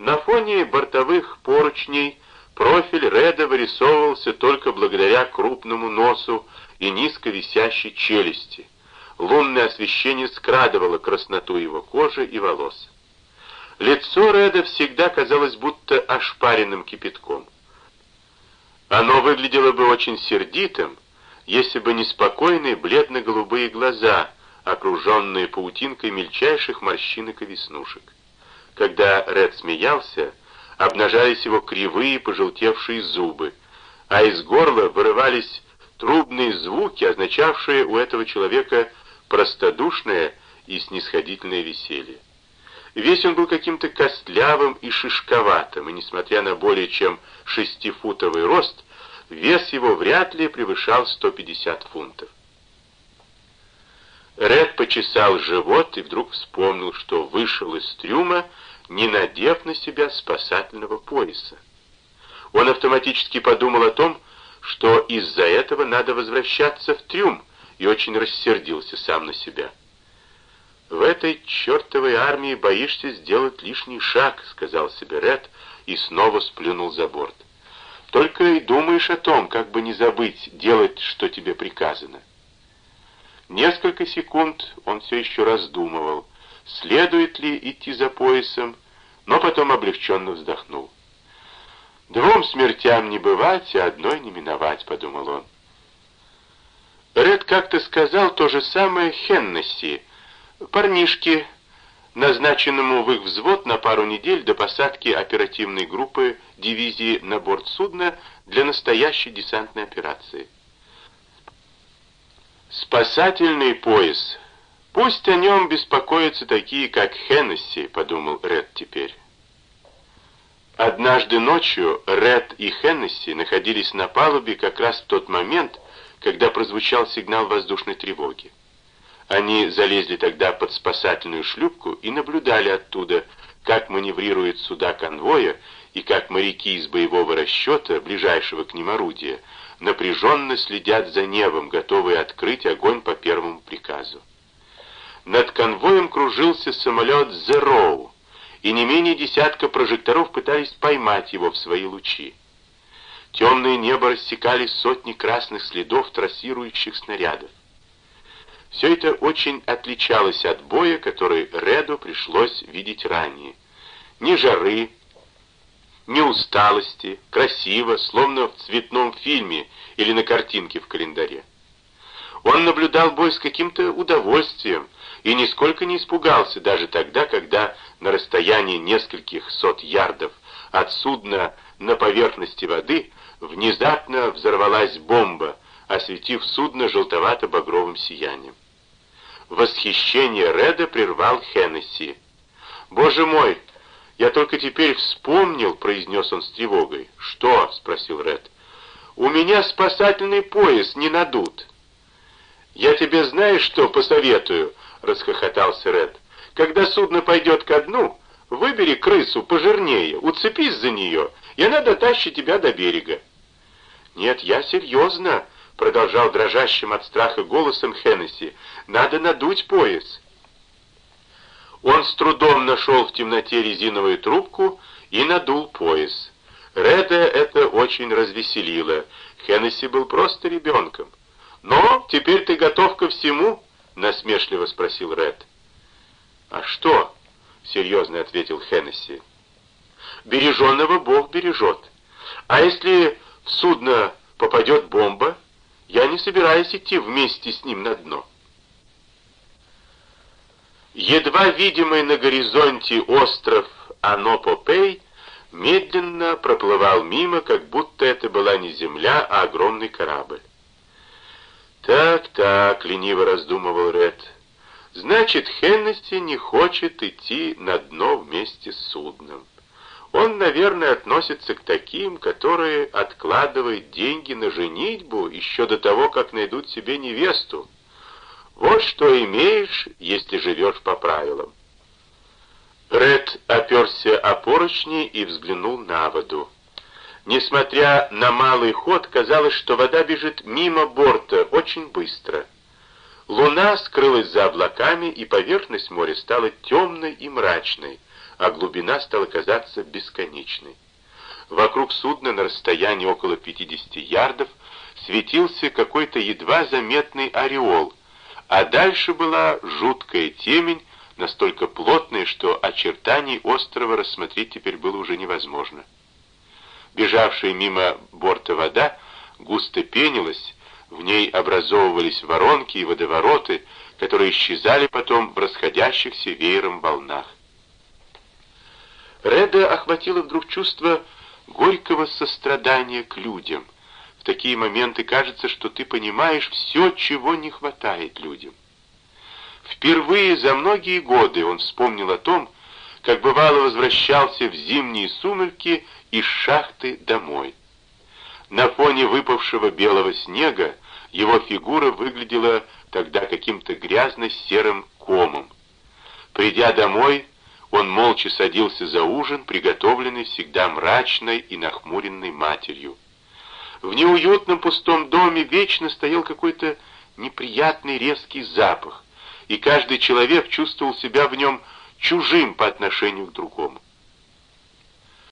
На фоне бортовых поручней профиль Реда вырисовывался только благодаря крупному носу и низко висящей челюсти. Лунное освещение скрадывало красноту его кожи и волос. Лицо Реда всегда казалось будто ошпаренным кипятком. Оно выглядело бы очень сердитым, если бы не спокойные бледно-голубые глаза, окруженные паутинкой мельчайших морщинок и веснушек. Когда Ред смеялся, обнажались его кривые пожелтевшие зубы, а из горла вырывались трубные звуки, означавшие у этого человека простодушное и снисходительное веселье. Весь он был каким-то костлявым и шишковатым, и, несмотря на более чем шестифутовый рост, вес его вряд ли превышал 150 фунтов. Ред почесал живот и вдруг вспомнил, что вышел из трюма, не надев на себя спасательного пояса. Он автоматически подумал о том, что из-за этого надо возвращаться в трюм, и очень рассердился сам на себя. «В этой чертовой армии боишься сделать лишний шаг», — сказал себе Ред и снова сплюнул за борт. «Только и думаешь о том, как бы не забыть делать, что тебе приказано». Несколько секунд он все еще раздумывал, следует ли идти за поясом, но потом облегченно вздохнул. «Двум смертям не бывать, а одной не миновать», — подумал он. Ред как-то сказал то же самое Хеннесси, парнишке, назначенному в их взвод на пару недель до посадки оперативной группы дивизии на борт судна для настоящей десантной операции. Спасательный пояс. Пусть о нем беспокоятся такие, как Хеннесси, подумал Ред теперь. Однажды ночью Ред и Хеннесси находились на палубе как раз в тот момент, когда прозвучал сигнал воздушной тревоги. Они залезли тогда под спасательную шлюпку и наблюдали оттуда, как маневрирует суда конвоя и как моряки из боевого расчета, ближайшего к ним орудия, напряженно следят за небом, готовые открыть огонь по первому приказу. Над конвоем кружился самолет «Зероу», и не менее десятка прожекторов пытались поймать его в свои лучи. Темное небо рассекали сотни красных следов трассирующих снарядов. Все это очень отличалось от боя, который Реду пришлось видеть ранее. Ни жары, ни усталости, красиво, словно в цветном фильме или на картинке в календаре. Он наблюдал бой с каким-то удовольствием и нисколько не испугался даже тогда, когда на расстоянии нескольких сот ярдов от судна на поверхности воды внезапно взорвалась бомба, осветив судно желтовато-багровым сиянием. Восхищение Реда прервал Хеннесси. «Боже мой, я только теперь вспомнил», — произнес он с тревогой. «Что?» — спросил Ред. «У меня спасательный пояс не надут». «Я тебе знаешь, что посоветую?» — расхохотался Ред. «Когда судно пойдет ко дну, выбери крысу пожирнее, уцепись за нее, и она дотащит тебя до берега». «Нет, я серьезно», — продолжал дрожащим от страха голосом Хеннесси. «Надо надуть пояс». Он с трудом нашел в темноте резиновую трубку и надул пояс. Реда это очень развеселило. Хеннесси был просто ребенком. «Но теперь ты готов ко всему?» — насмешливо спросил Ред. «А что?» — серьезно ответил Хеннесси. «Береженного Бог бережет. А если в судно попадет бомба, я не собираюсь идти вместе с ним на дно». Едва видимый на горизонте остров Анопопей медленно проплывал мимо, как будто это была не земля, а огромный корабль. «Так-так», — лениво раздумывал Ред, — «значит, Хеннесси не хочет идти на дно вместе с судном. Он, наверное, относится к таким, которые откладывают деньги на женитьбу еще до того, как найдут себе невесту. Вот что имеешь, если живешь по правилам». Ред оперся о поручни и взглянул на воду. Несмотря на малый ход, казалось, что вода бежит мимо борта очень быстро. Луна скрылась за облаками, и поверхность моря стала темной и мрачной, а глубина стала казаться бесконечной. Вокруг судна на расстоянии около 50 ярдов светился какой-то едва заметный ореол, а дальше была жуткая темень, настолько плотная, что очертаний острова рассмотреть теперь было уже невозможно. Бежавшая мимо борта вода густо пенилась, в ней образовывались воронки и водовороты, которые исчезали потом в расходящихся веером волнах. Реда охватило вдруг чувство горького сострадания к людям. В такие моменты кажется, что ты понимаешь все, чего не хватает людям. Впервые за многие годы он вспомнил о том, как бывало возвращался в зимние сумерки из шахты домой. На фоне выпавшего белого снега его фигура выглядела тогда каким-то грязно-серым комом. Придя домой, он молча садился за ужин, приготовленный всегда мрачной и нахмуренной матерью. В неуютном пустом доме вечно стоял какой-то неприятный резкий запах, и каждый человек чувствовал себя в нем чужим по отношению к другому.